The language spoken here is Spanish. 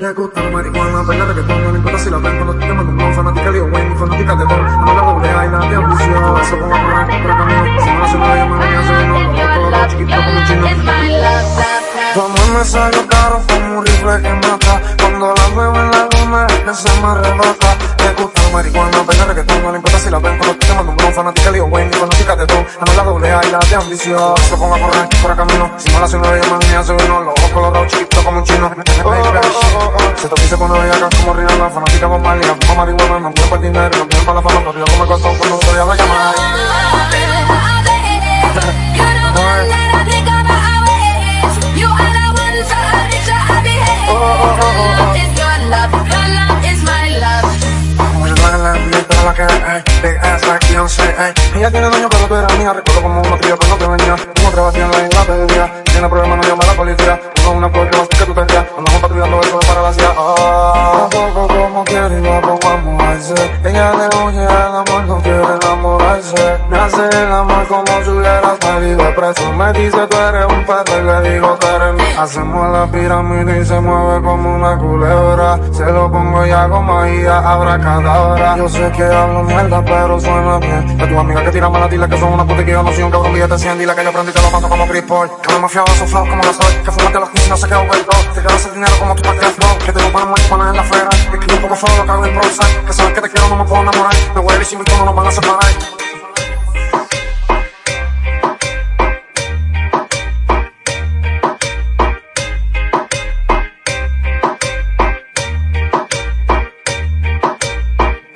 Le gusta la marihuana, baila reggaetón, no le importa si la ven cuando te queman un blon, fanática de Wayne, fanática de Don, no la doble A y la de ambición, eso como a poner por el camino, si no se me llama niña, se lo roto, lo chiquito como un chino. Me salió caro, como un rifle que mata, cuando la veo en la luna es que se me arrebata. Le gusta la marihuana, baila reggaetón, no le importa si la ven cuando te queman un blon, fanática de Wayne, fanática de Don, no la doble A y la de ambición, eso como a correr por el camino, si no la se me llama niña, se no, Se veía acá como Rihanna, fanática con Malia, como marihuana, no quiero dinero, no quiero para la fama, pero yo cuando voy a ay. Ella tiene dueño pero tú eras mía, recuerdo como una tría pero no te venía. Como en la tiene problemas no a la policía. Una never como quiere y no como mojarse. Ella le huye al amor, no quiere enamorarse. Me hace el amor como si hubieras salido preso. Me dice tú eres un perro y le digo tú eres mi. Hacemos la pirámide y se mueve como una culebra. Se lo pongo ya como magia, abra cadabra. Yo sé que hablo mierda, pero suena bien. De tu amiga que tira mala, dile que son una puta y que yo no soy un cabrón billete 100. Dile que yo aprendí y te lo paso como Chris Paul. Que me mafiado esos flow como lo soy. Que fumaste los 15 no se quedó vuelto. Te quedas el dinero como tu de flow. Que te ponen marihuana en la fera. Solo, lo cago en prosa. Que sabes que te quiero, no me puedo enamorar. Me huele y sin mi tono nos van a separar.